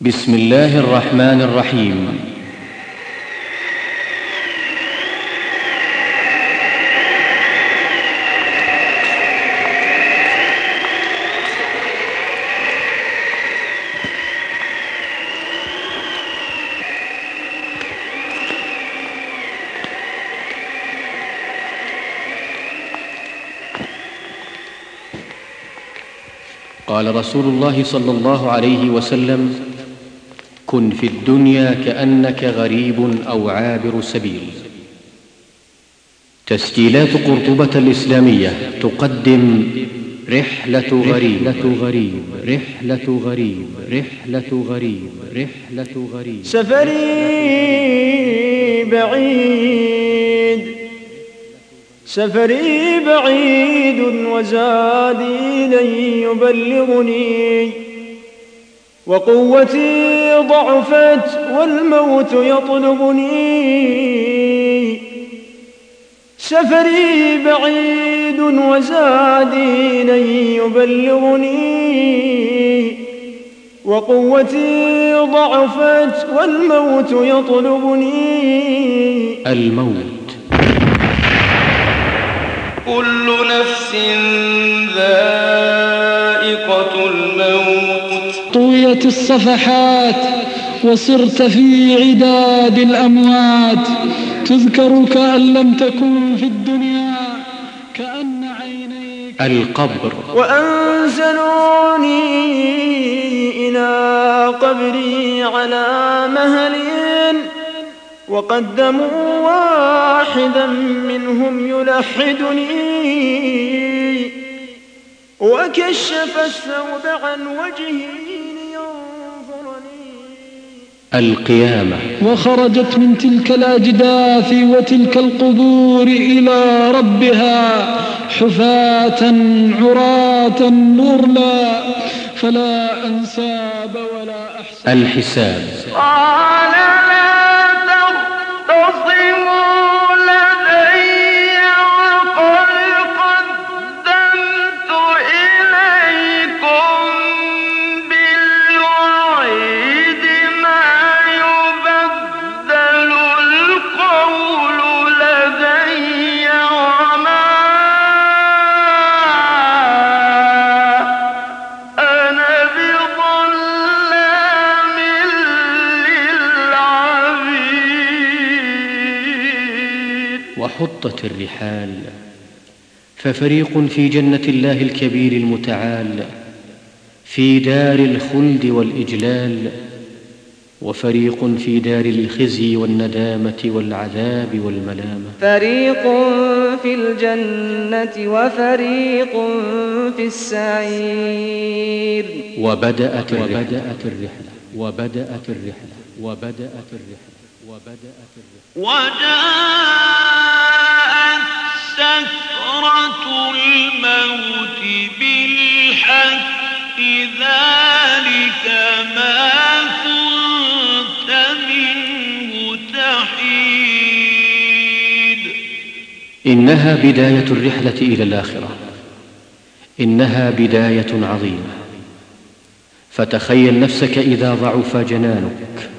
بسم الله الرحمن الرحيم. قال رسول الله صلى الله عليه وسلم كن في الدنيا كأنك غريب أو عابر سبيل. تسجيلات قرطبة الإسلامية تقدم رحلة غريب. رحلة غريب. رحلة غريب. رحلة غريب. رحلة غريب. سفري بعيد. سفري بعيد وزادي لن يبلغني. وقوتي ضعفت والموت يطلبني. سفري بعيد وزادي لن يبلغني. وقوتي ضعفت والموت يطلبني. الموت. كل نفس ذائقة الصفحات وصرت في عداد الأموات. تذكر كأن لم تكن في الدنيا كأن عينيك القبر. وأنزلوني إلى قبري على مهلين وقدموا واحدا منهم يلحدني. وكشف الثوب عن وجهي القيامة. وخرجت من تلك الأجداث وتلك القبور إلى ربها حفاة عراة غرلا فلا أنساب ولا أحساب. الحساب. وحطت الرحال ففريق في جنة الله الكبير المتعال في دار الخلد والإجلال وفريق في دار الخزي والندامة والعذاب والملامة. فريق في الجنة وفريق في السعير. وبدأت الرحلة. وبدأت الرحلة. وبدأت الرحلة. وبدأت الرحلة. وجاءت سكرة الموت بالحق ذلك ما كنت منه تحيد. إنها بداية الرحلة إلى الآخرة. إنها بداية عظيمة. فتخيل نفسك إذا ضعف جنانك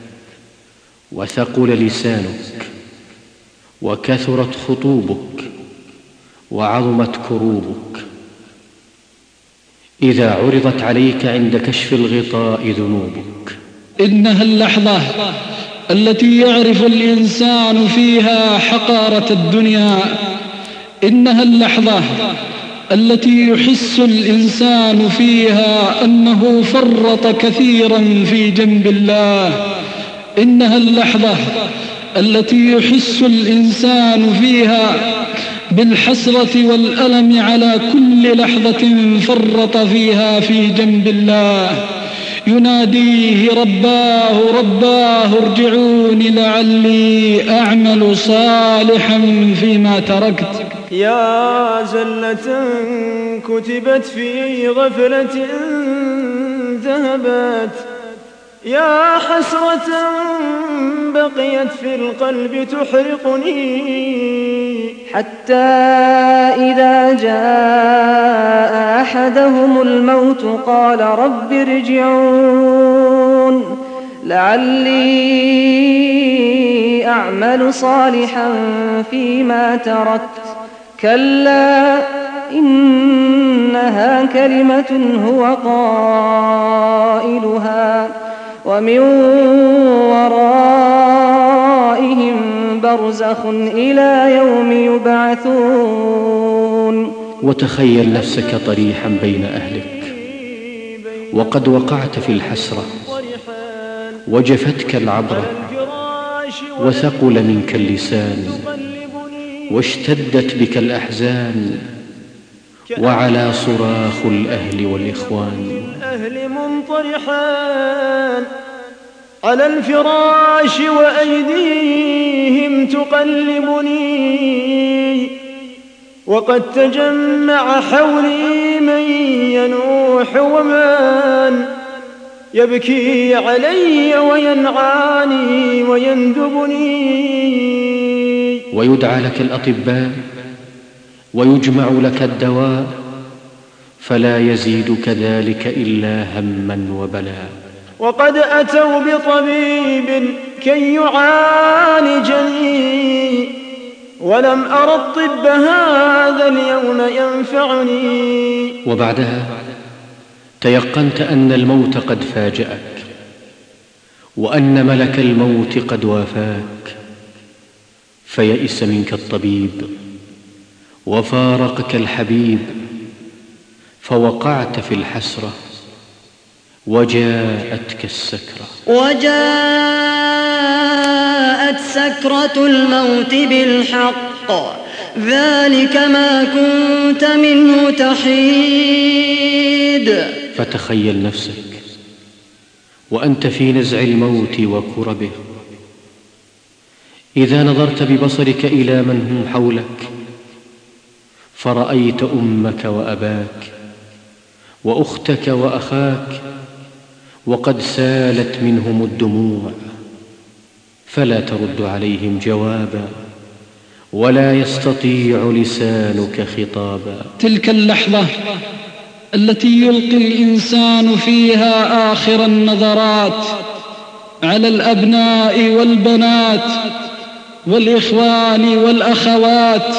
وثقل لسانك وكثرت خطوبك. وعظمت كروبك. إذا عرضت عليك عند كشف الغطاء ذنوبك. إنها اللحظة التي يعرف الإنسان فيها حقارة الدنيا. إنها اللحظة التي يحس الإنسان فيها أنه فرط كثيرا في جنب الله. إنها اللحظة التي يحس الإنسان فيها بالحسرة والألم على كل لحظة فرط فيها في جنب الله. يناديه رباه رباه ارجعوني لعلي أعمل صالحا فيما تركت. يا زلة كتبت في غفلة ذهبت. يا حسرة بقيت في القلب تحرقني. حتى إذا جاء أحدهم الموت قال رب ارجعون. لعلي أعمل صالحا فيما تركت. كلا إنها كلمة هو قائلها. ومن ورائهم برزخ إلى يوم يبعثون. وتخيل نفسك طريحا بين أهلك. وقد وقعت في الحسرة. وجفتك العبرة. وثقل منك اللسان. واشتدت بك الأحزان. وعلى صراخ الأهل والإخوان. الأهل منطرحان على الفراش وأيديهم تقلبني وقد تجمع حولي من ينوح ومن يبكي علي وينعاني ويندبني. ويدعى لك الأطباء ويجمع لك الدواء فلا يزيدك ذلك إلا هما وبلاء وقد أتوا بطبيب كي يعالجني ولم أر الطب هذا اليوم ينفعني. وبعدها تيقنت أن الموت قد فاجأك وأن ملك الموت قد وافاك. فيئس منك الطبيب وفارقك الحبيب. فوقعت في الحسرة وجاءتك السكرة. وجاءت سكرة الموت بالحق. ذلك ما كنت منه تحيد. فتخيل نفسك وأنت في نزع الموت وكربه. إذا نظرت ببصرك إلى من هم حولك فرأيت أمك وأباك وأختك وأخاك وقد سالت منهم الدموع فلا ترد عليهم جوابا ولا يستطيع لسانك خطابا. تلك اللحظة التي يلقي الإنسان فيها آخر النظرات على الأبناء والبنات والإخوان والأخوات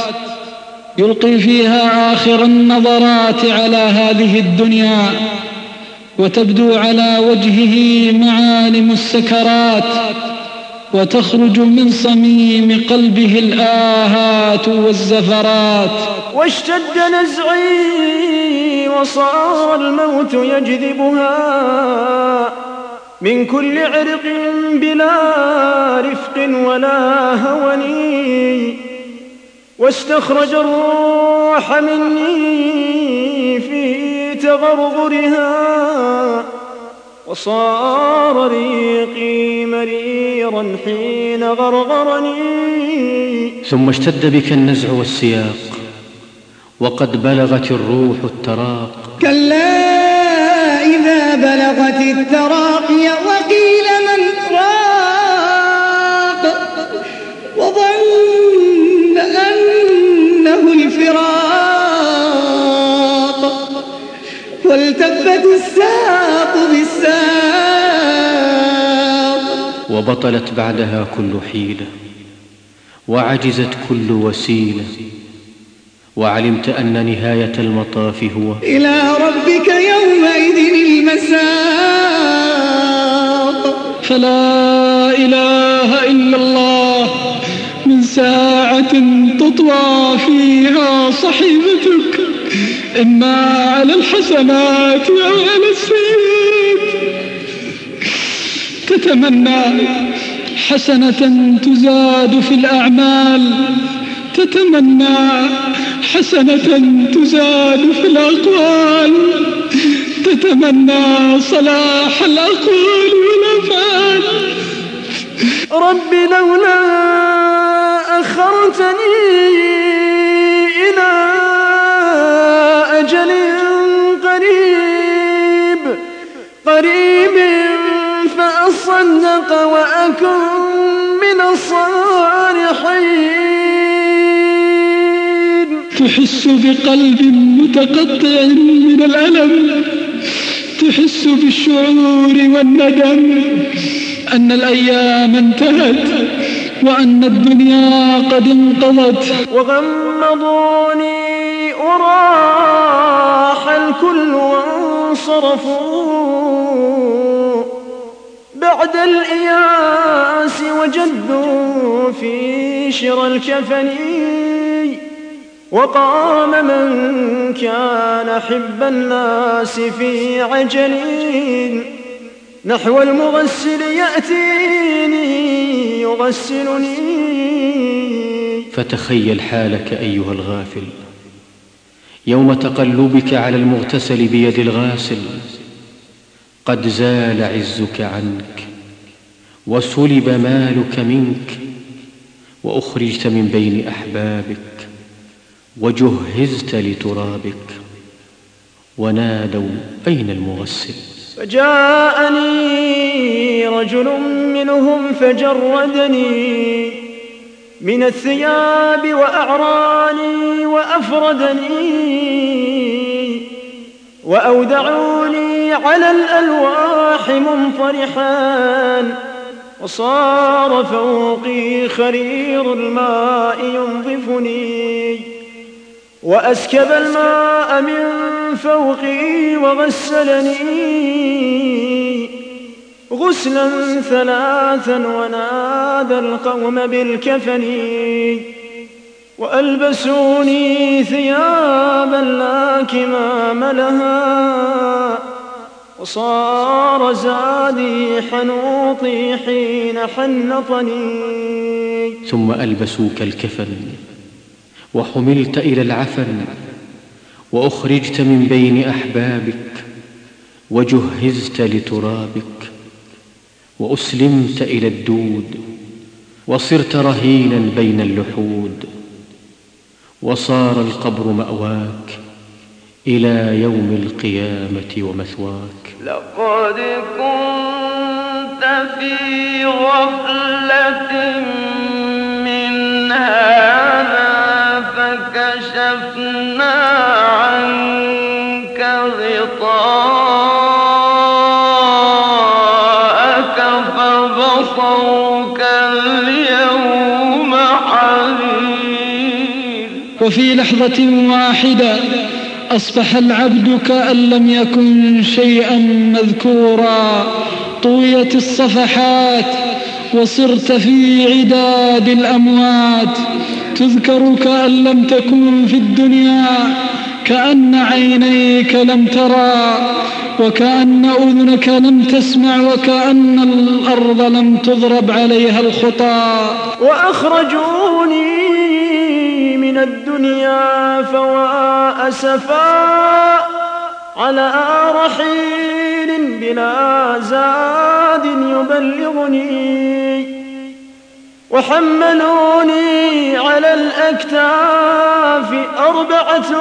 يلقي فيها آخر النظرات على هذه الدنيا وتبدو على وجهه معالم السكرات وتخرج من صميم قلبه الآهات والزفرات. واشتد نزعي وصار الموت يجذبها. من كل عرق بلا رفق ولا هوني واستخرج الروح مني في تغرغرها وصار ريقي مريرا حين غرغرني. ثم اشتد بك النزع والسياق وقد بلغت الروح التراق. كلا إذا بلغت التراقي والتفت الساق بالساق. وبطلت بعدها كل حيلة وعجزت كل وسيلة وعلمت أن نهاية المطاف هو إلى ربك يومئذ المساق. فلا إله إلا الله من ساعة تطوى فيها صحيفتك إما على الحسنات أو على السيئات. تتمنى حسنة تزاد في الأعمال. تتمنى حسنة تزاد في الأقوال. تتمنى صلاح الأقوال والأفعال. رب لولا أخرتني إلى قريب فأصدق وأكن من الصالحين. تحس بقلب متقطع من الألم تحس بالشعور والندم أن الأيام انتهت وأن الدنيا قد انقضت. وغمضوني وراح الكل وانصرفوا بعد الإياس وجدوا في شرى الكفن وقام من كان حب الناس في عجل نحو المغسل يأتيني يغسلني. فتخيل حالك أيها الغافل. يوم تقلبك على المغتسل بيد الغاسل قد زال عزك عنك وسلب مالك منك وأخرجت من بين أحبابك وجهزت لترابك ونادوا أين المغسل؟ فجاءني رجل منهم فجردني من الثياب وأعراني وأفردني وأودعوني على الألواح منطرحا وصار فوقي خرير الماء ينظفني وأسكب الماء من فوقي وغسلني غسلا ثلاثا ونادى القوم بالكفن وألبسوني ثيابا لا كمام لها وصار زادي حنوطي حين حنطني. ثم ألبسوك الكفن وحملت إلى العفن وأخرجت من بين أحبابك وجهزت لترابك. وأسلمت إلى الدود وصرت رهينا بين اللحود وصار القبر مأواك إلى يوم القيامة ومثواك. لقد كنت في غفلة من هذا فكشفنا وفي لحظة واحدة أصبح العبد كأن لم يكن شيئا مذكورا. طويت الصفحات وصرت في عداد الأموات. تذكر كأن لم تكن في الدنيا كأن عينيك لم ترى وكأن أذنك لم تسمع وكأن الأرض لم تضرب عليها الخطى وأخرجوني من الدنيا فوا أسفا على رحيل بلا زاد يبلغني وحملوني على الأكتاف أربعة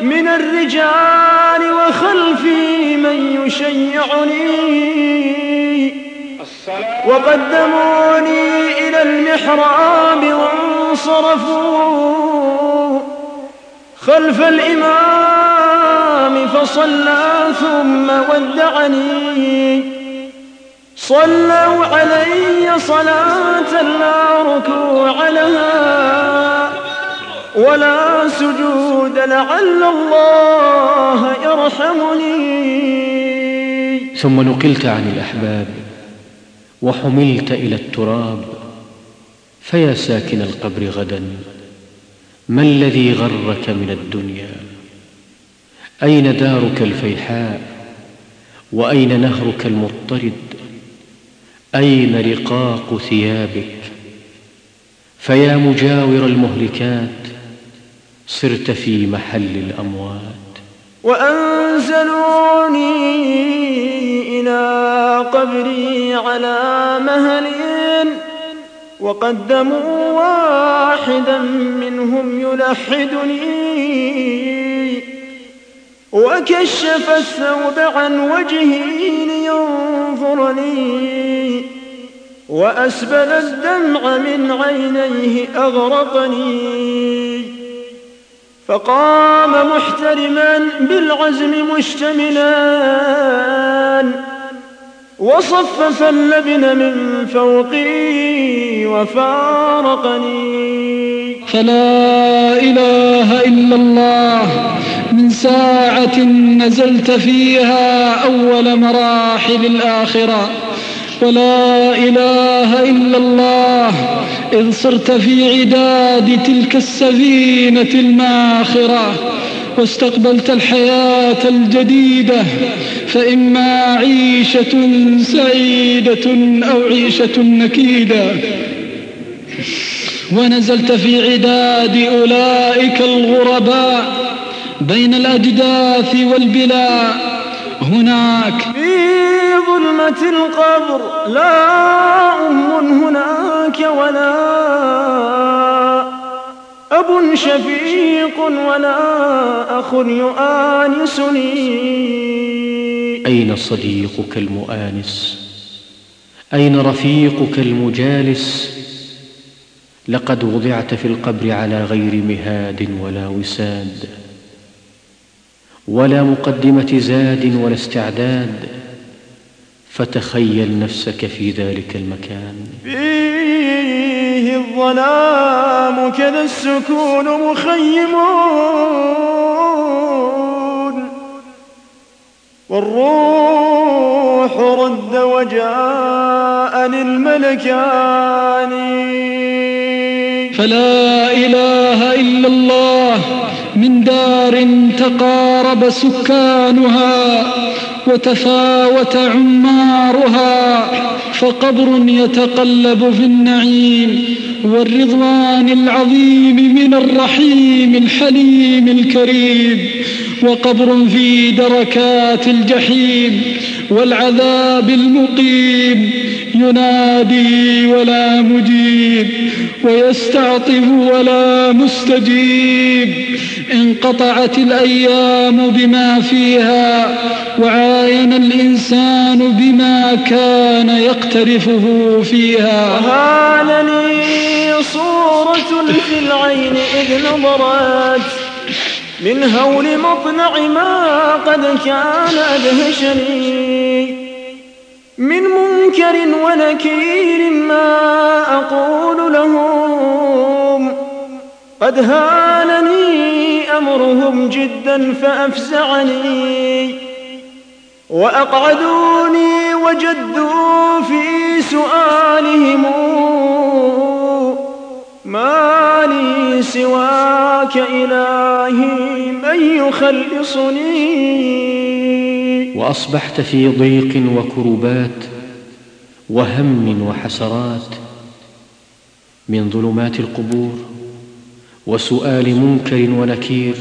من الرجال وخلفي من يشيعني. وقدموني إلى المحراب وانصرفوا خلف الإمام فصلى ثم ودعني. صلوا علي صلاة لا ركوع لها ولا سجود لعل الله يرحمني. ثم نقلت عن الأحباب وحملت إلى التراب فيا ساكن القبر غدا ما الذي غرك من الدنيا؟ أين دارك الفيحاء؟ وأين نهرك المضطرد أين رقاق ثيابك؟ فيا مجاور المهلكات صرت في محل الأموات. وأنزلوني إلى قبري على مهل وقدموا واحدا منهم يلحدني. وكشف الثوب عن وجهي لينظرني. وأسبل الدمع من عينيه أغرقني. فقام محترما بالعزم مشتملا وصفف اللبن من فوقي وفارقني. فلا إله إلا الله. من ساعة نزلت فيها أول مراحل الآخرة. ولا إله إلا الله. إذ صرت في عداد تلك السفينة الماخرة. واستقبلت الحياة الجديدة فإما عيشة سعيدة أو عيشة نكيدة. ونزلت في عداد أولئك الغرباء بين الأجداث والبلاء. هناك في ظلمة القبر لا أم هناك ولا أب شفيق ولا أخ يؤانسني. أين صديقك المؤانس؟ أين رفيقك المجالس؟ لقد وضعت في القبر على غير مهاد ولا وساد ولا مقدمة زاد ولا استعداد فتخيل نفسك في ذلك المكان. فيه الظلام كذا السكون مخيمون. والروح رد وجاءني الملكان فلا إله إلا الله من دار تقارب سكانها. وتفاوت عمارها فقبر يتقلب في النعيم والرضوان العظيم من الرحيم الحليم الكريم وقبر في دركات الجحيم والعذاب المقيم ينادي ولا مجيب ويستعطف ولا مستجيب. انقطعت الأيام بما فيها وعاين الإنسان بما كان يقترفه فيها. وهان لي صورة في العين إذ نظرت من هول مطلع ما قد كان أدهشني. من منكر ونكير ما أقول لهم. قد هانني أمرهم جدا فأفزعني وأقعدوني وجدوا في سؤالهم ما لي سواك إلهي من يخلصني. وأصبحت في ضيق وكربات وهم وحسرات من ظلمات القبور وسؤال منكر ونكير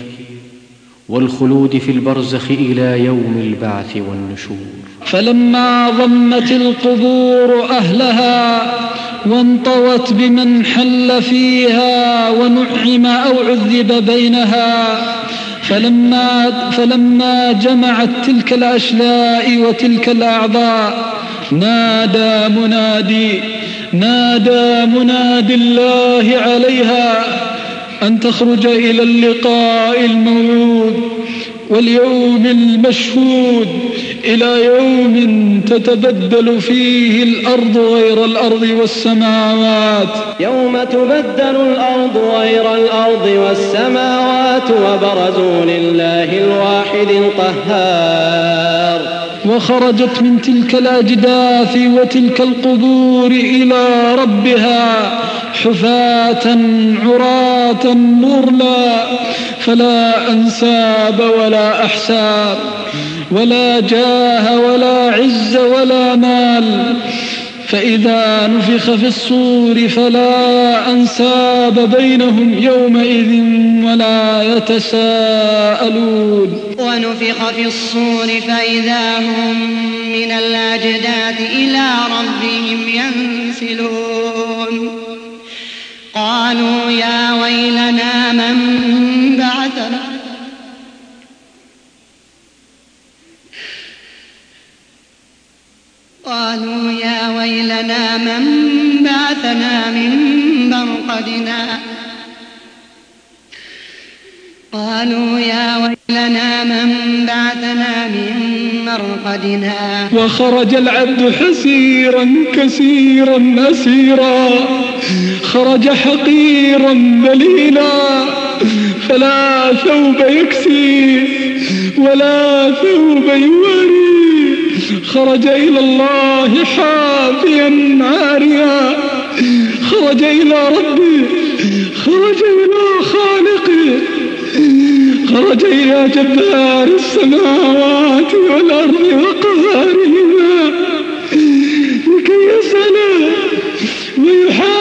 والخلود في البرزخ إلى يوم البعث والنشور. فلما ضمت القبور أهلها وانطوت بمن حل فيها ونعم أو عذب بينها فلما, فلما جمعت تلك الأشلاء وتلك الأعضاء نادى منادي نادى منادي الله عليها أن تخرج إلى اللقاء الموعود. واليوم المشهود إلى يوم تتبدل فيه الأرض غير الأرض والسماوات. يوم تبدل الأرض غير الأرض والسماوات وبرزوا لله الواحد القهار. وخرجت من تلك الأجداث وتلك القبور إلى ربها حفاة عراة غرلا فلا أنساب ولا أحساب ولا جاه ولا عز ولا مال. فإذا نفخ في الصور فلا أنساب بينهم يومئذ ولا يتساءلون. ونفخ في الصور فإذا هم من الأجداث إلى ربهم ينسلون. قالوا يا ويلنا من بعثنا قالوا يا ويلنا من بعثنا من مرقدنا قالوا يا ويلنا من بعثنا من مرقدنا. وخرج العبد حسيرا كسيرا أسيرا. خرج حقيرا ذليلا. فلا ثوب يكسي ولا ثوب يواري خرج إلى الله حافيا عاريا. خرج إلى ربه خرج إلى خالقه خرج إلى جبار السماوات والأرض وقهارهما. لكي يسأله ويحاسبه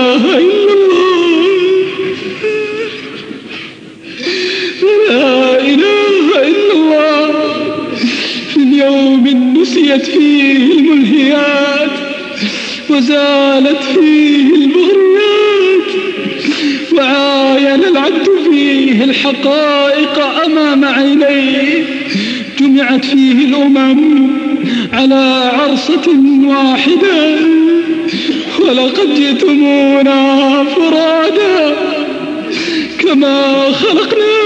نسيت فيه الملهيات وزالت فيه المغريات. وعاين العبد فيه الحقائق أمام عينيه. جمعت فيه الأمم على عرصة واحدة. ولقد جئتمونا فرادا كما خلقناكم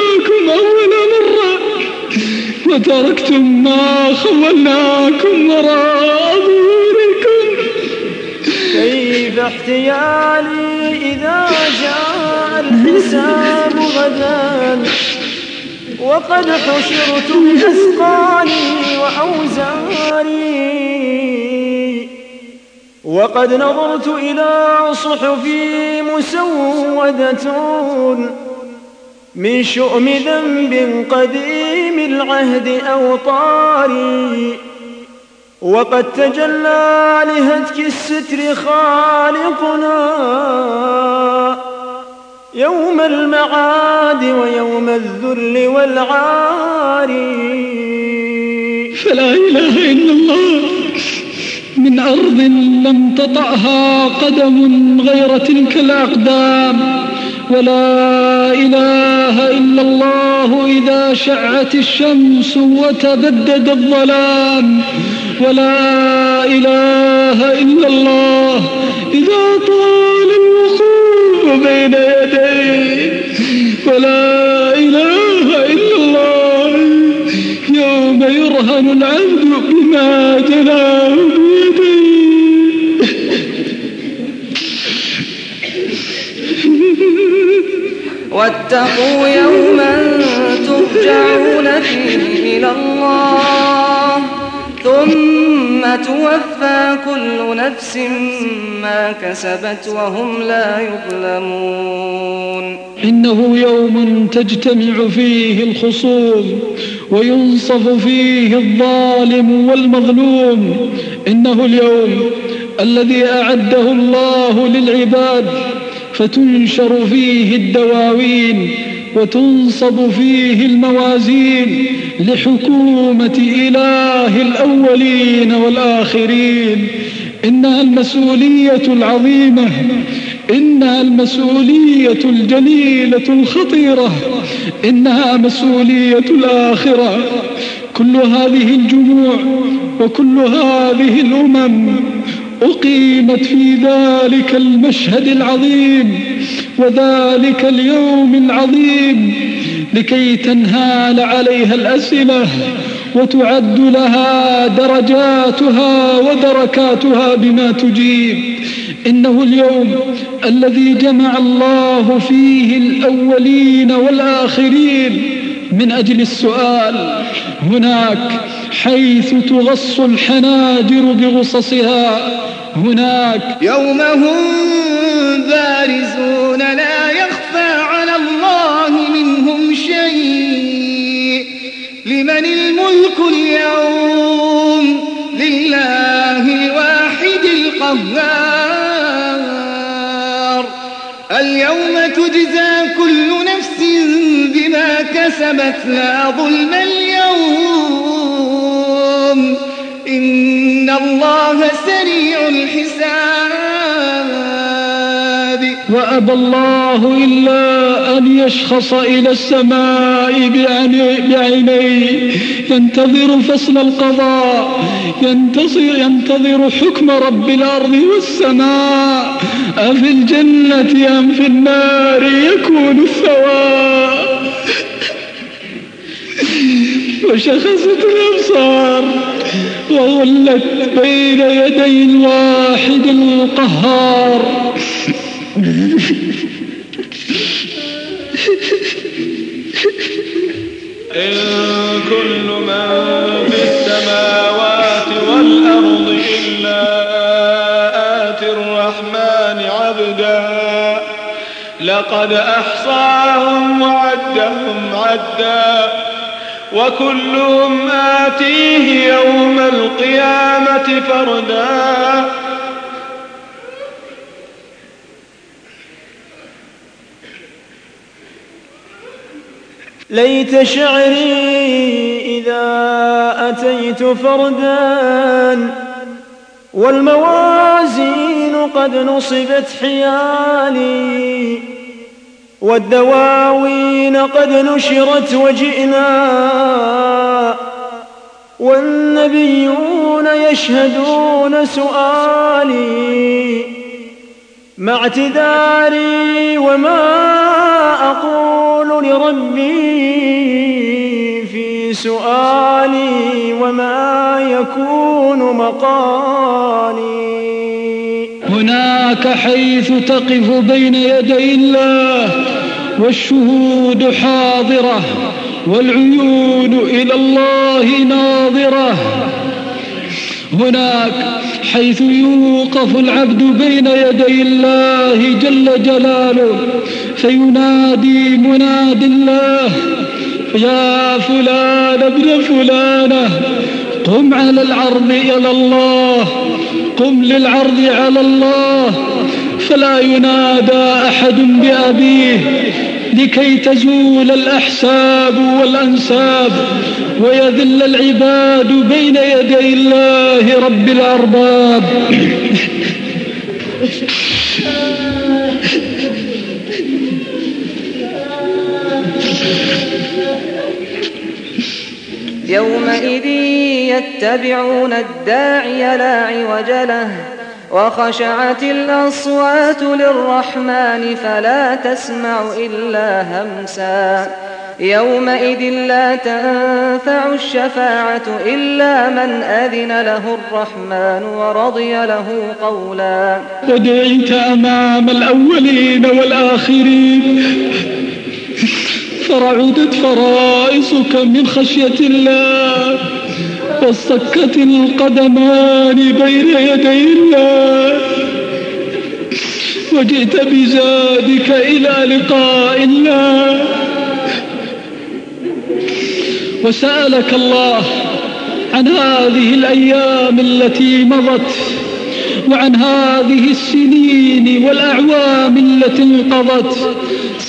وتركتم ما خولناكم وراء ظهوركم كيف احتيالي إذا جاء الحساب غدا؟ وقد حشرت بأثقالي وأوزاري. وقد نظرت إلى صحفي مسودة من شؤم ذنب قديم العهد أو طاري. وقد تجلى لهتك الستر خالقنا. يوم المعاد ويوم الذل والعار. فلا إله إلا الله. من أرض لم تطأها قدم غير تلك الأقدام. ولا إله إلا الله إذا شعت الشمس وتبدد الظلام. ولا إله إلا الله إذا طال الوقوف بين يديه. ولا إله إلا الله يوم يرهن العبد بما جناه. واتقوا يوما ترجعون فيه إلى الله ثم توفى كل نفس ما كسبت وهم لا يظلمون. إنه يوم تجتمع فيه الخصوم وينصف فيه الظالم والمظلوم. إنه اليوم الذي أعده الله للعباد فتنشر فيه الدواوين وتنصب فيه الموازين لحكومة إله الأولين والآخرين. إنها المسؤولية العظيمة إنها المسؤولية الجليلة الخطيرة إنها مسؤولية الآخرة. كل هذه الجموع وكل هذه الأمم أقيمت في ذلك المشهد العظيم وذلك اليوم العظيم لكي تنهال عليها الأسئلة وتعد لها درجاتها ودركاتها بما تجيب. إنه اليوم الذي جمع الله فيه الأولين والآخرين. من أجل السؤال هناك حيث تغص الحناجر بغصصها. هناك يوم هم بارزون لا يخفى على الله منهم شيء. لمن الملك اليوم؟ لله الواحد القهار. اليوم تجزى كل نفس بما كسبت لا ظلم اليوم. إن الله سريع الحساب. وأبى الله إلا أن يشخص إلى السماء بعينيه. ينتظر فصل القضاء. ينتصر ينتظر حكم رب الأرض والسماء. أفي الجنة أم في النار؟ يكون الثواب. وشخصت الأبصار وظلت بين يدي الواحد القهار. إن كل من في السماوات والأرض إلا آتي الرحمن عبدا لقد أحصاهم وعدهم عدا. وكلهم آتيه يوم القيامة فردا. ليت شعري إذا أتيت فردا والموازين قد نصبت حيالي. والدواوين قد نشرت وجئنا والنبيون يشهدون سؤالي مع اعتذاري وما أقول لربي في سؤالي وما يكون مقالي. هناك حيث تقف بين يدي الله والشهود حاضرة والعيون إلى الله ناظرة. هناك حيث يوقف العبد بين يدي الله جل جلاله فينادي مناد الله يا فلان ابن فلانة قم على العرض إلى الله قم للعرض على الله فلا ينادى أحد بأبيه لكي تزول الأحساب والأنساب ويذل العباد بين يدي الله رب الأرباب. يومئذ يتبعون الداعي لا عوج له وخشعت الأصوات للرحمن فلا تسمع إلا همسا. يومئذ لا تنفع الشفاعة إلا من أذن له الرحمن ورضي له قولا. ودعيت أمام الأولين والآخرين. فرعدت فرائصك من خشية الله واصطكت القدمان بين يدي الله. وجئت بزادك إلى لقاء الله. وسألك الله عن هذه الأيام التي مضت وعن هذه السنين والأعوام التي انقضت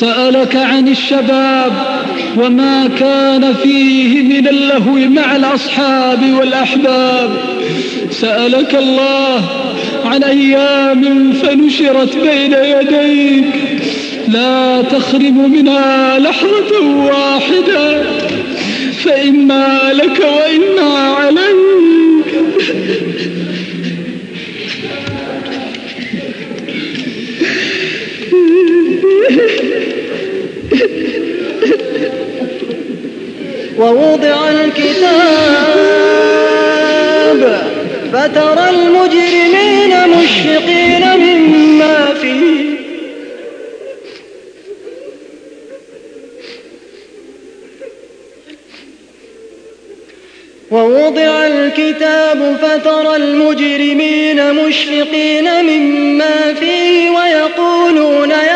سألك عن الشباب وما كان فيه من اللهو مع الأصحاب والأحباب. سألك الله عن أيام فنشرت بين يديك. لا تخرم منها لحظة واحدة فإما لك وإما عليك. ووضع الكتاب فترى المجرمين مشفقين مما فيه ووضع الكتاب فترى المجرمين مشفقين مما فيه ويقولون يا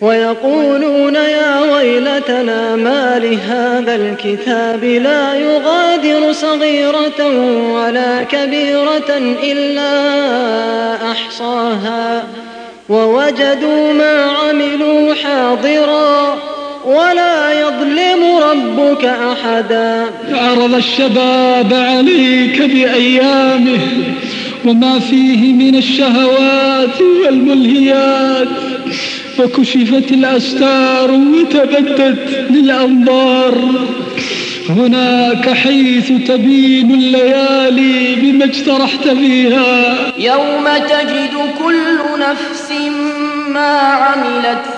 ويقولون يا ويلتنا ما لهذا الكتاب لا يغادر صغيرة ولا كبيرة إلا أحصاها. ووجدوا ما عملوا حاضرا ولا يظلم ربك أحدا. عرض الشباب عليك بأيامه وما فيه من الشهوات والملهيات. وكشفت الأستار وتبدت للأنظار. هناك حيث تبين الليالي بما اجترحت فيها. يوم تجد كل نفس ما عملت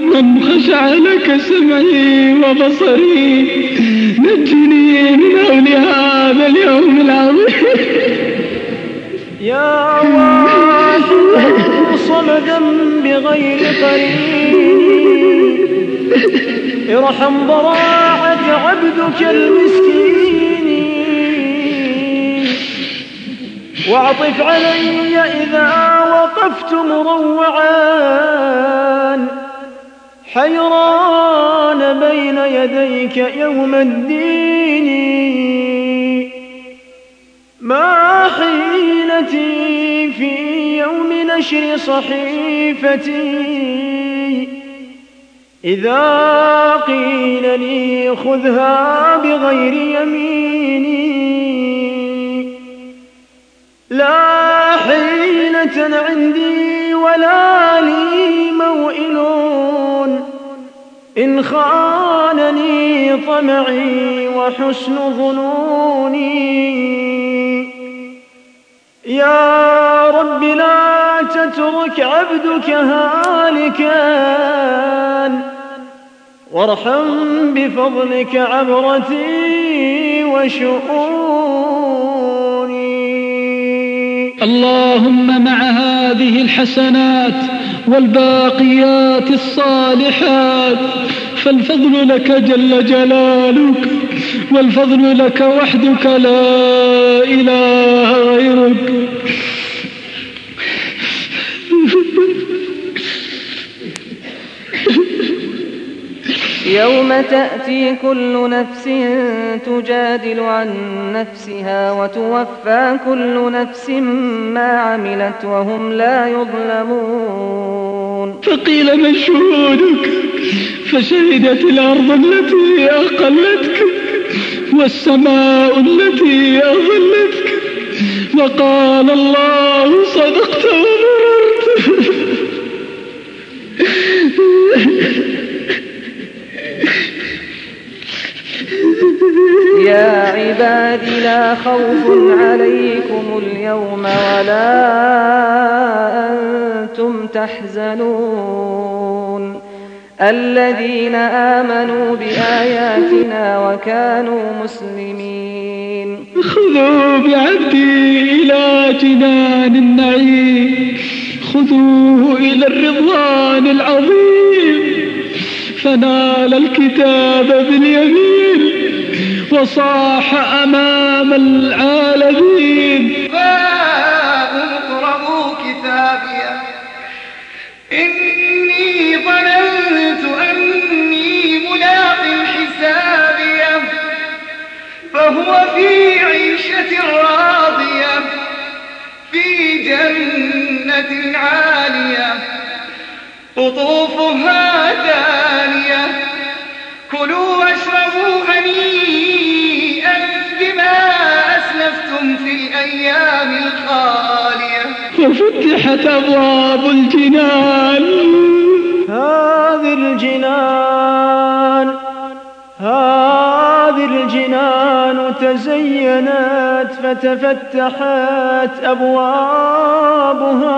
من خشع لك سمعي وبصري نجني من هول هذا اليوم العظيم. يا واحد صمدا بغير قريب. ارحم ضراعة عبدك المسكين. واعطف علي إذا وقفت مروعا. حيران بين يديك يوم الدين. ما حيلتي في يوم نشر صحيفتي؟ إذا قيل لي خذها بغير يميني. لا حيلة عندي ولا لي. إن خانني طمعي وحسن ظنوني. يا رب لا تترك عبدك هالكا. وارحم بفضلك عبرتي وشؤوني. اللهم مع هذه الحسنات والباقيات الصالحات فالفضل لك جل جلالك والفضل لك وحدك لا إله غيرك. يوم تأتي كل نفس تجادل عن نفسها وتوفى كل نفس ما عملت وهم لا يظلمون. فقيل من شهودك فشهدت الأرض التي أقلتك والسماء التي أظلتك وقال الله صدقت وبررت. يا عباد لا خوف عليكم اليوم ولا أنتم تحزنون. الذين آمنوا بآياتنا وكانوا مسلمين. خذوا بعبدي إلى جنان النعيم. خذوه إلى الرضوان العظيم. فنال الكتاب باليمين. وصاح أمام العالمين. فاقرأوا كتابي. إني ظننت أني ملاق حسابي. فهو في عيشة راضية في جنة عالية قطوفها دانية. كلوا واشربوا هنيئا في الأيام الخالية. وفتحت أبواب الجنان. هذه الجنان هذه الجنان تزينت فتفتحت أبوابها.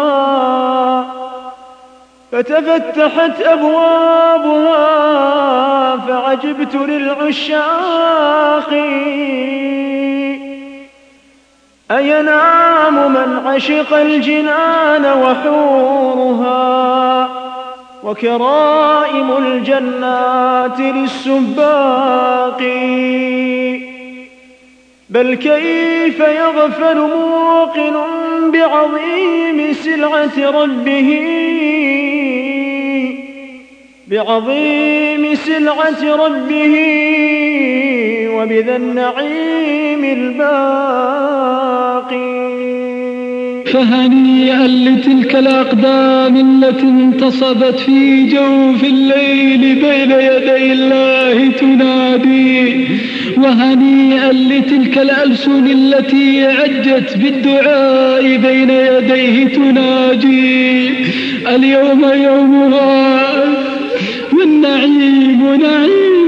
فتفتحت أبوابها فعجبت للعشاق. أينام من عشق الجنان وحورها وكرائم الجنات للسباق بل كيف يغفل موقن بعظيم سلعة ربه بعظيم سلعة ربه وبذا النعيم الباقي. فهنيئا لتلك الأقدام التي انتصبت في جوف الليل بين يدي الله تنادي. وهنيئا لتلك الألسن التي عجت بالدعاء بين يديه تناجي. اليوم يومها والنعيم نعيمها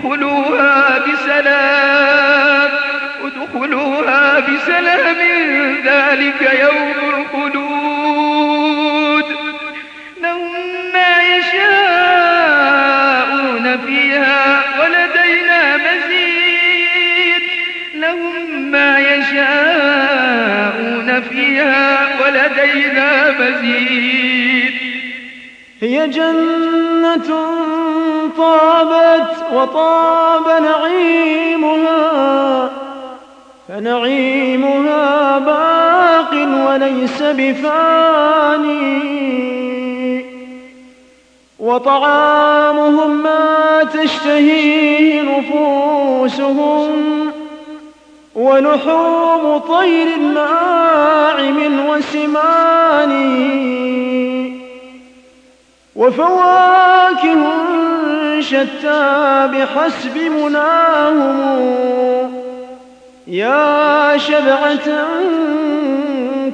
ادخلوها بسلام ادخلوها بسلام ذلك يوم الخلود. لهم ما يشاءون فيها ولدينا مزيد. لهم ما يشاءون فيها ولدينا مزيد. هي جنة طابت وطاب نعيمها فنعيمها باق وليس بفاني. وطعامهم ما تشتهيه نفوسهم ولحوم طير ناعم وسمان وفواكه شتى بحسب مناهم. يا شبعة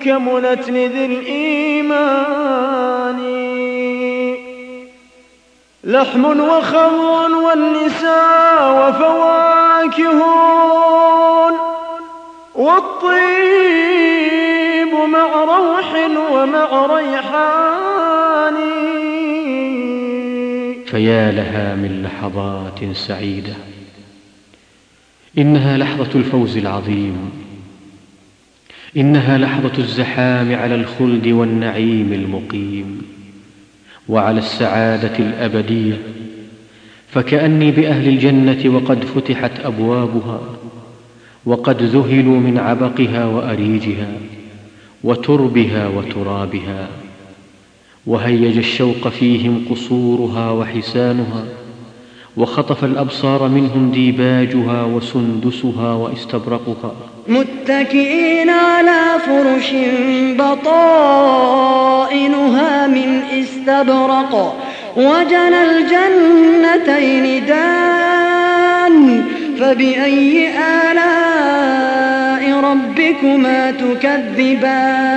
كملت لذي الإيمان. لحم وخمر والنساء وفواكه. والطيب مع روح ومع ريحان. فيا لها من لحظات سعيدة. إنها لحظة الفوز العظيم. إنها لحظة الزحام على الخلد والنعيم المقيم. وعلى السعادة الأبدية. فكأني بأهل الجنة وقد فتحت أبوابها. وقد ذهلوا من عبقها وأريجها. وتربها وترابها. وهيج الشوق فيهم قصورها وحسانها وخطف الأبصار منهم ديباجها وسندسها واستبرقها. متكئين على فرش بطائنها من استبرق وجنى الجنتين دان. فبأي آلاء ربكما تكذبان؟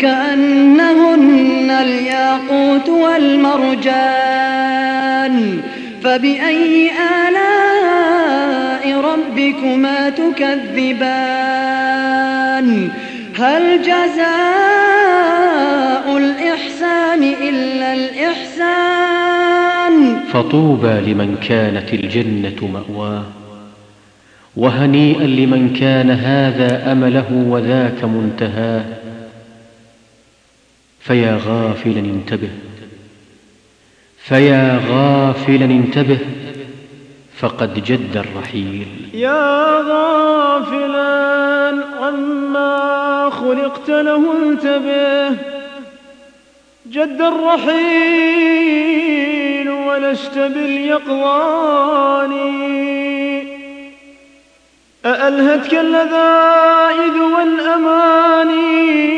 كأنهن الياقوت والمرجان فبأي آلاء ربكما تكذبان؟ هل جزاء الإحسان إلا الإحسان؟ فطوبى لمن كانت الجنة مأواه وهنيئا لمن كان هذا أمله وذاك منتهاه. فيا غافلا انتبه. فيا غافلا انتبه. فقد جد الرحيل. يا غافلا عما خلقت له انتبه. جد الرحيل ولست باليقظان. أألهتك اللذائذ والأماني؟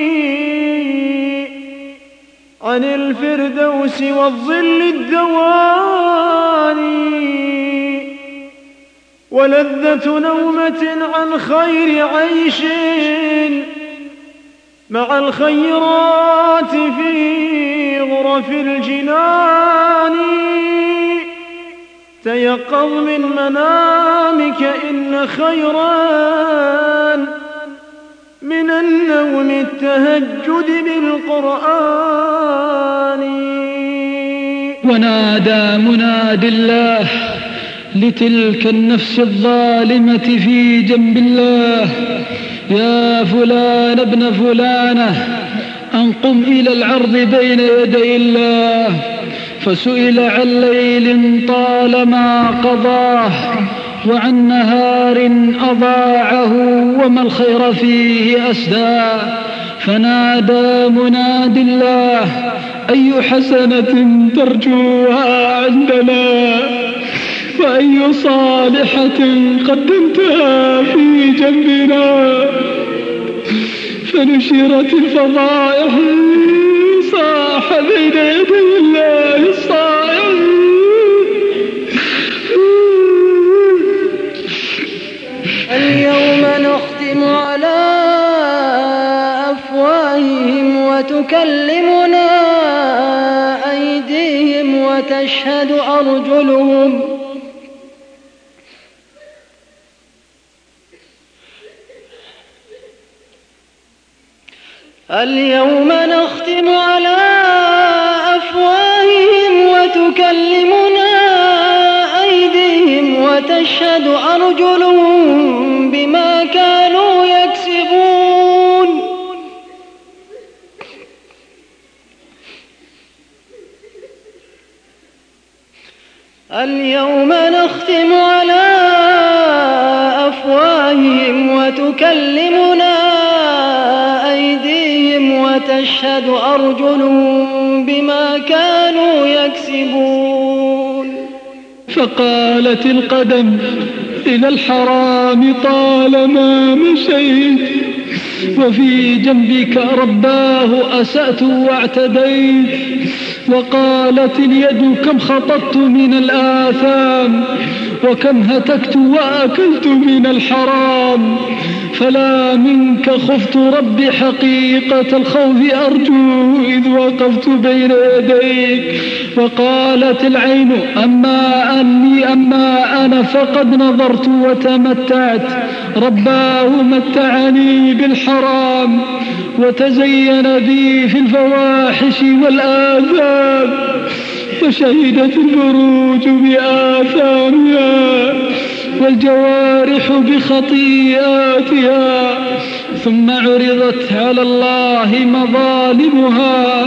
عن الفردوس والظل الدواني. ولذة نومة عن خير عيش مع الخيرات في غرف الجنان. تيقظ من منامك إن خيرا من النوم التهجد بالقرآن. ونادى مناد الله لتلك النفس الظالمة في جنب الله. يا فلان ابن فلانة أن قم إلى العرض بين يدي الله. فسئل عن ليل طالما قضاه. وعن نهار أضاعه وما الخير فيه أسدى فنادى مناد الله أي حسنة ترجوها عندنا؟ وأي صالحة قدمتها في جنبنا؟ فنشرت الفضائح صاح بين يدي الله الصائم اليوم نختم على أفواههم وتكلمنا أيديهم وتشهد أرجلهم. اليوم نختم على أفواههم وتكلمنا أيديهم وتشهد أرجلهم. اليوم نختم على أفواههم وتكلمنا أيديهم وتشهد أرجلهم بما كانوا يكسبون. فقالت القدم إلى الحرام طالما مشيت وفي جنبك رباه أسأت واعتديت. وقالت اليد كم خططت من الآثام وكم هتكت وأكلت من الحرام فلا منك خفت ربي حقيقة الخوف أرجو إذ وقفت بين يديك وقالت العين أما أني أما أنا فقد نظرت وتمتعت رباه متعني بالحرام وتزين بي في الفواحش والآثام فشهدت الفروج بآثامها والجوارح بخطيئاتها ثم عرضت على الله مظالمها.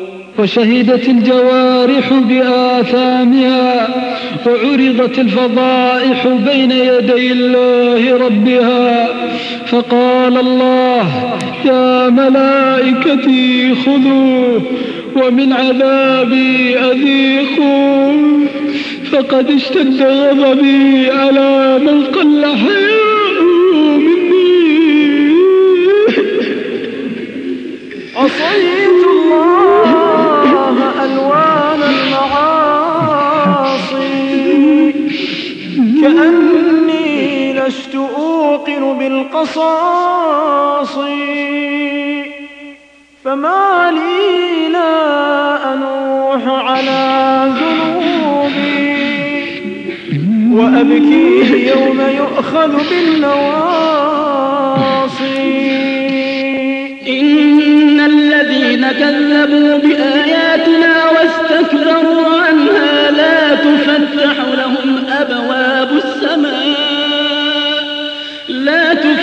وشهدت الجوارح بآثامها وعرضت الفضائح بين يدي الله ربها فقال الله يا ملائكتي خذوه ومن عذابي أذيقوا فقد اشتد غضبي على من قل حياؤه كأني لست أوقن بالقصاص. فما لي لا أنوح على ذنوبي. وأبكي يوم يؤخذ بالنواصي. إن الذين كذبوا بآياتنا واستكبروا عنها لا تفتح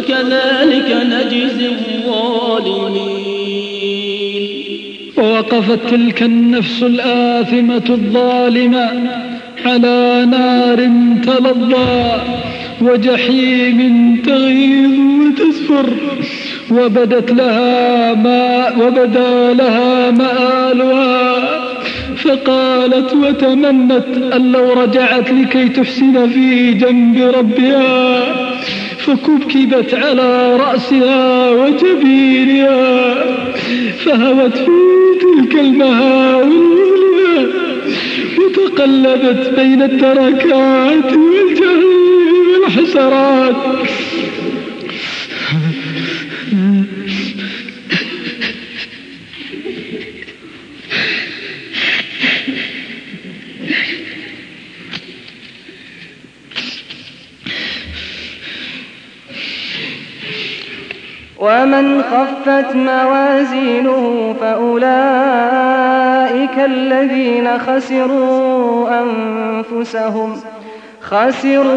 وكذلك نجزي الظالمين. ووقفت تلك النفس الآثمة الظالمة على نار تلظى وجحيم تغيظ وتسفر. وبدت لها ما وبدا لها مآلها. فقالت وتمنت أن لو رجعت لكي تحسن في جنب ربها فكبكبت على رأسها وجبينها فهوت في تلك المهاوي المظلمة وتقلبت بين الدركات والجحيم والحسرات. ومن خفت موازينه فأولئك الذين خسروا أنفسهم خسروا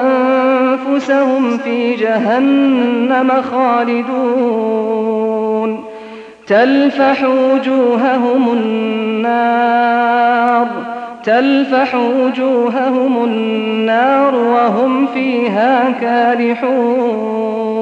أنفسهم في جهنم خالدون تلفح وجوههم النار تلفح وجوههم النار وهم فيها كالحون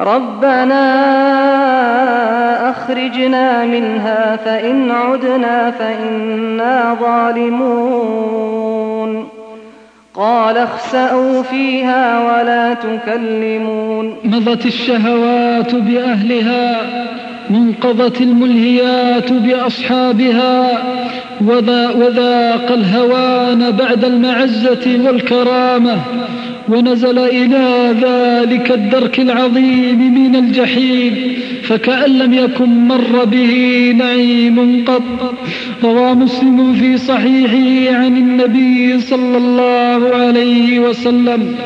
ربنا أخرجنا منها فإن عدنا فإنا ظالمون. قال اخسأوا فيها ولا تكلمون. مضت الشهوات بأهلها منقضت الملهيات بأصحابها وذا وذاق الهوان بعد المعزة والكرامة. ونزل إلى ذلك الدرك العظيم من الجحيم فكأن لم يكن مر به نعيم قط. روى مسلم في صحيحه عن النبي صلى الله عليه وسلم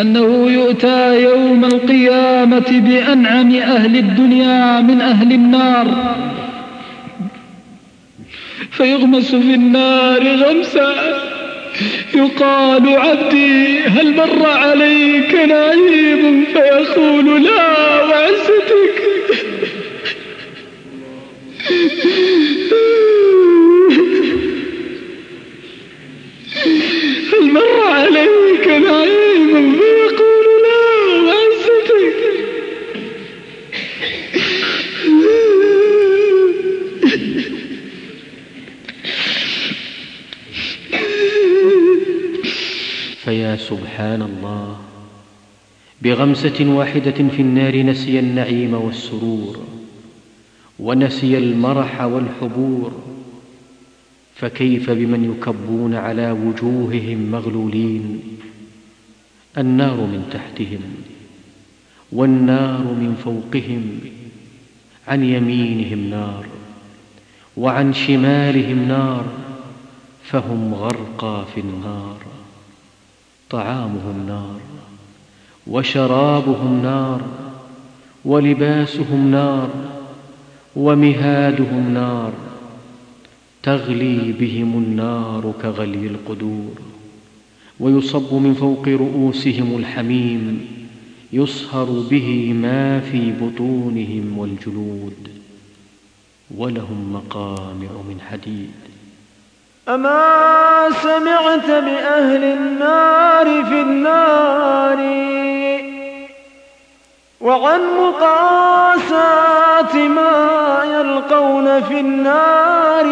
أنه يؤتى يوم القيامة بأنعم أهل الدنيا من أهل النار. فيغمس في النار غمسا. يقال عبدي هل مر عليك نعيم؟ فيقول لا وعزتك. سبحان الله. بغمسة واحدة في النار نسي النعيم والسرور ونسي المرح والحبور. فكيف بمن يكبون على وجوههم مغلولين؟ النار من تحتهم والنار من فوقهم عن يمينهم نار وعن شمالهم نار فهم غرقى في النار. طعامهم نار وشرابهم نار ولباسهم نار ومهادهم نار تغلي بهم النار كغلي القدور. ويصب من فوق رؤوسهم الحميم يصهر به ما في بطونهم والجلود ولهم مقامع من حديد. أما سمعت بأهل النار في النار وعن مقاسات ما يلقون في النار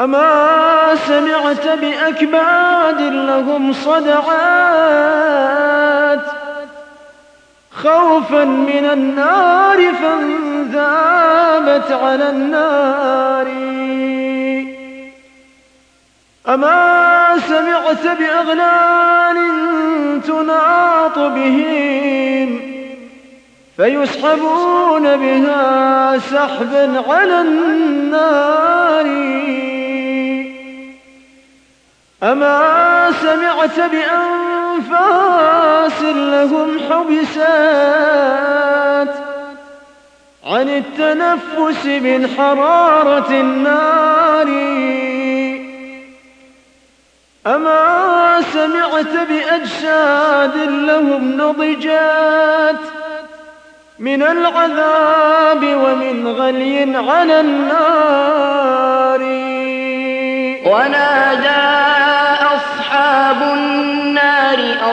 أما سمعت بأكباد لهم صدعات خوفا من النار فانذابت على النار. أما سمعت بأغلال تناط بهم فيسحبون بها سحبا على النار. أما سمعت بأنفاس لهم حبسات عن التنفس من حرارة النار. أما سمعت بأجساد لهم نضجات من العذاب ومن غلي على النار. ونادى أصحاب النار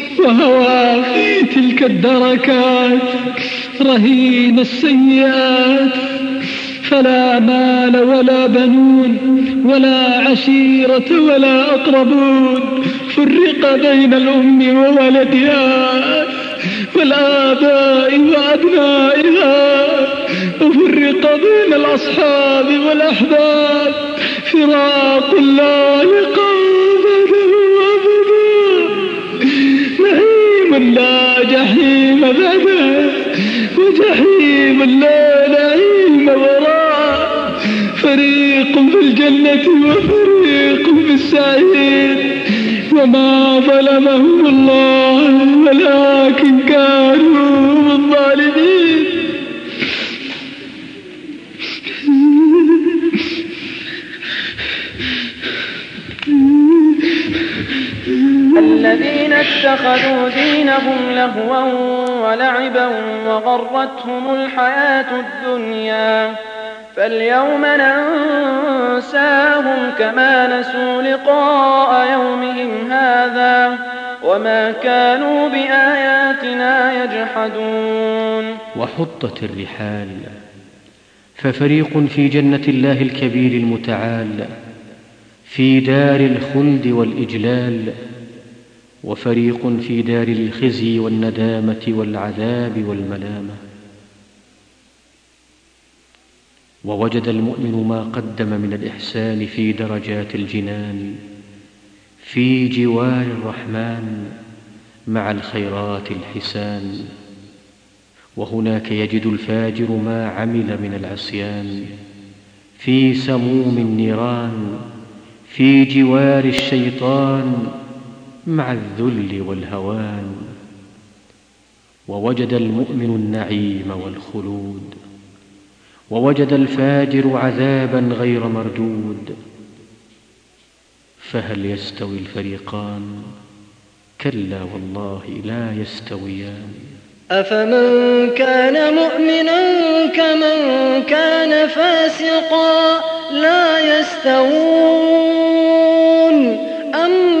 وهوى في تلك الدركات رهين السيئات. فلا مال ولا بنون ولا عشيرة ولا أقربون. فرق بين الأم وولدها والآباء وأبنائها. وفرق بين الأصحاب والأحباب. فراق لا لقاء نعيم لا جحيم بعده وجحيم لا نعيم وراء. فريق في الجنة وفريق في السعير. وما ظلمهم الله ولكن كانوا اتخذوا دينهم لهوا ولعبا وغرتهم الحياة الدنيا. فاليوم ننساهم كما نسوا لقاء يومهم هذا وما كانوا بآياتنا يجحدون. وحطت الرحال ففريق في جنة الله الكبير المتعال في دار الخلد والإجلال وفريق في دار الخزي والندامة والعذاب والملامة. ووجد المؤمن ما قدم من الإحسان في درجات الجنان في جوار الرحمن مع الخيرات الحسان. وهناك يجد الفاجر ما عمل من العصيان في سموم النيران في جوار الشيطان مع الذل والهوان ووجد المؤمن النعيم والخلود ووجد الفاجر عذابا غير مردود. فهل يستوي الفريقان؟ كلا والله لا يستويان. أفمن كان مؤمنا كمن كان فاسقا لا يستوون. أما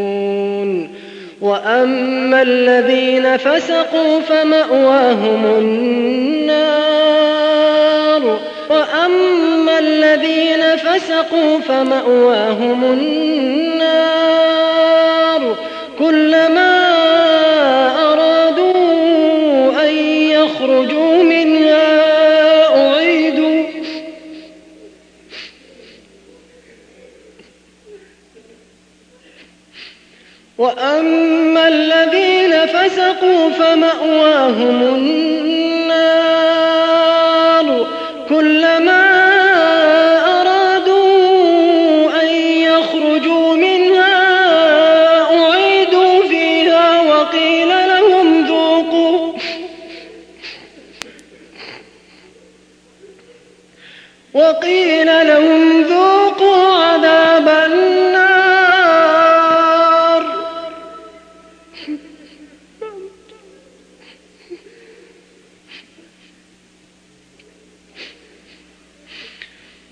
وأما الذين فسقوا فمأواهم النار وأما الذين فسقوا فمأواهم النار كلما وأما الذين فسقوا فمأواهم النار كلما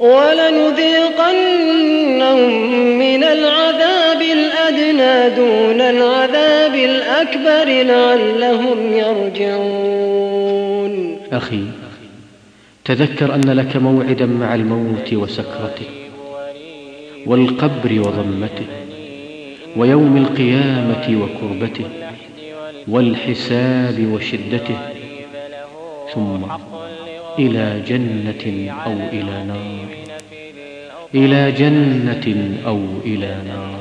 ولنذيقنهم من العذاب الأدنى دون العذاب الأكبر لعلهم يرجعون. أخي تذكر أن لك موعدا مع الموت وسكرته والقبر وضمته ويوم القيامة وكربته والحساب وشدته ثم إلى جنة أو إلى نار. إلى جنة أو إلى نار.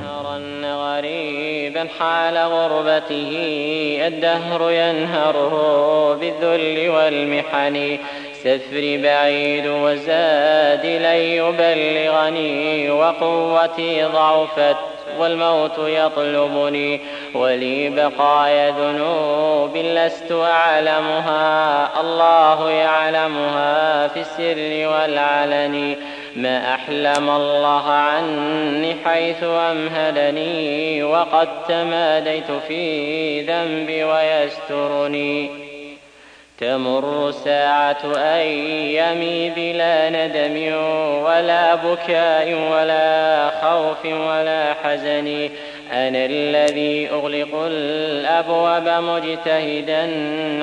غريبا حال غربته الدهر ينهره بالذل والمحن. سفري بعيد وزاد لن يبلغني وقوتي ضعفت. والموت يطلبني ولي بقايا ذنوب لست أعلمها. الله يعلمها في السر والعلن. ما أحلم الله عني حيث أمهلني وقد تماديت في ذنبي ويسترني. تمر ساعة أيامي بلا ندم ولا بكاء ولا خوف ولا حزن. أنا الذي أغلق الأبواب مجتهدا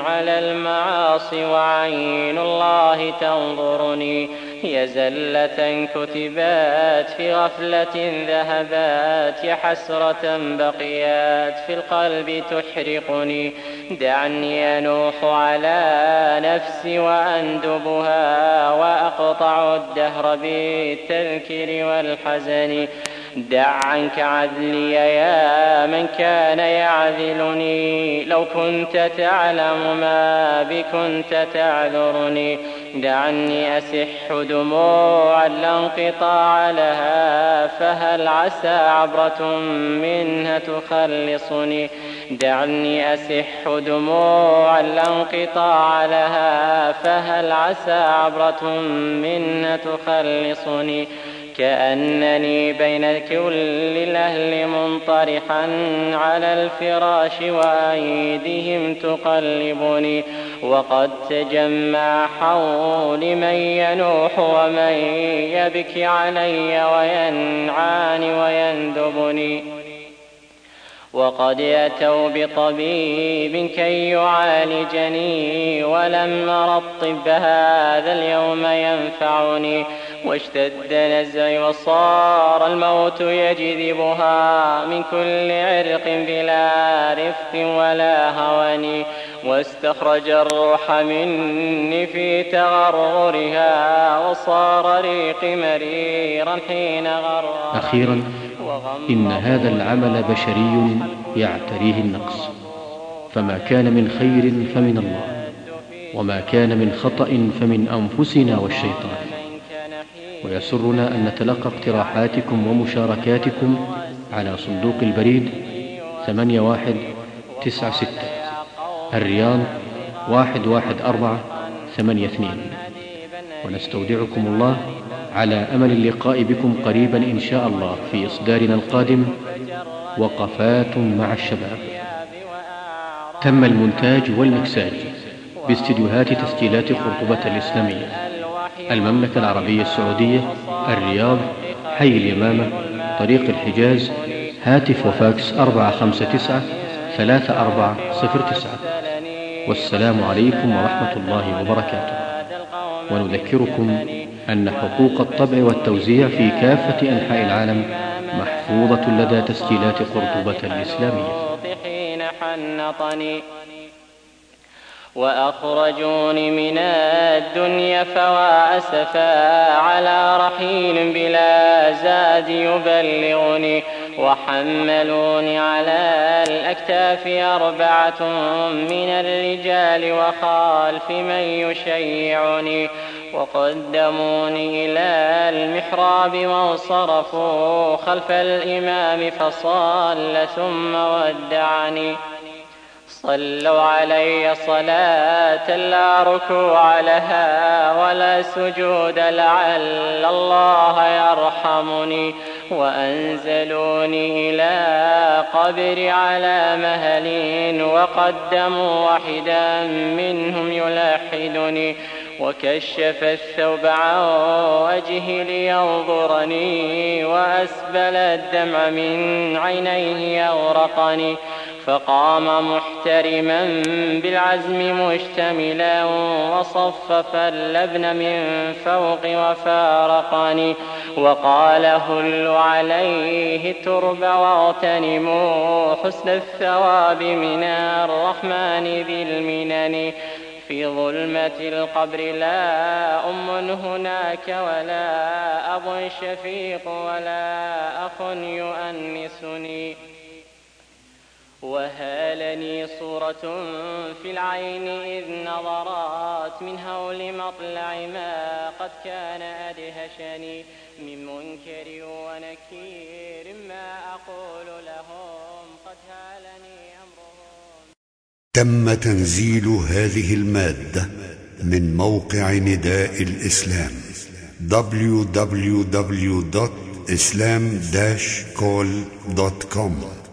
على المعاصي وعين الله تنظرني. هي زلة كتبات في غفلة ذهبات يا حسرة بقيات في القلب تحرقني. دعني أنوح على نفسي وأندبها وأقطع الدهر بالتذكير والحزن. دع عنك عدلي يا من كان يعذلني لو كنت تعلم ما بكنت تعذرني. دعني أسح دموعا لا انقطاع لها فهل عسى عبرة منها تخلصني؟ دعني أسح دموعا لا انقطاع لها فهل عسى عبرة منها تخلصني؟ كأنني بين كل الأهل منطرحا على الفراش وأيديهم تقلبني وقد تجمع حولي من ينوح ومن يبكي علي وينعاني ويندبني. وقد أتوا بطبيب كي يعالجني ولم أر الطب هذا اليوم ينفعني. واشتد نزعي وصار الموت يجذبها من كل عرق بلا رفق ولا هوان واستخرج الروح مني في تغرغرها وصار ريقي مريرا حين غرى أخيرا إن هذا العمل بشري يعتريه النقص. فما كان من خير فمن الله وما كان من خطأ فمن أنفسنا والشيطان. ويسرنا أن نتلقى اقتراحاتكم ومشاركاتكم على صندوق البريد ثمانية واحد تسعة ستة الرياض واحد واحد أربعة ثمانية اثنين. ونستودعكم الله على أمل اللقاء بكم قريبا إن شاء الله في إصدارنا القادم وقفات مع الشباب. تم المونتاج والمكساج باستديوهات تسجيلات قرطبة الإسلامية. المملكة العربية السعودية الرياض حي اليمامة طريق الحجاز هاتف وفاكس أربعة خمسة تسعة ثلاثة أربعة صفر تسعة. والسلام عليكم ورحمة الله وبركاته. ونذكركم أن حقوق الطبع والتوزيع في كافة أنحاء العالم محفوظة لدى تسجيلات قرطبة الإسلامية. وأخرجوني من الدنيا فواسفا على رحيل بلا زاد يبلغني وحملوني على الأكتاف أربعة من الرجال وخالف من يشيعني وقدموني إلى المحراب وانصرفوا خلف الإمام فصال ثم ودعني صلوا علي صلاة لا ركوع لها ولا سجود لعل الله يرحمني وأنزلوني إلى قبر على مهل وقدموا واحدا منهم يلحدني وكشف الثوب عن وجهي لينظرني وأسبل الدمع من عينيه يغرقني فقام محترما بالعزم مشتملا وصفف اللبن من فوق وفارقني وقال هل عليه الترب واغتنموا حسن الثواب من الرحمن ذي المنن في ظلمة القبر لا أم هناك ولا أب شفيق ولا أخ يؤنسني وهالني صورة في العين إذ نظرات من هول مطلع ما قد كان أدهشني من منكر ونكير ما أقول لهم قد هالني أمرهم. تم تنزيل هذه المادة من موقع نداء الإسلام www.islam-call.com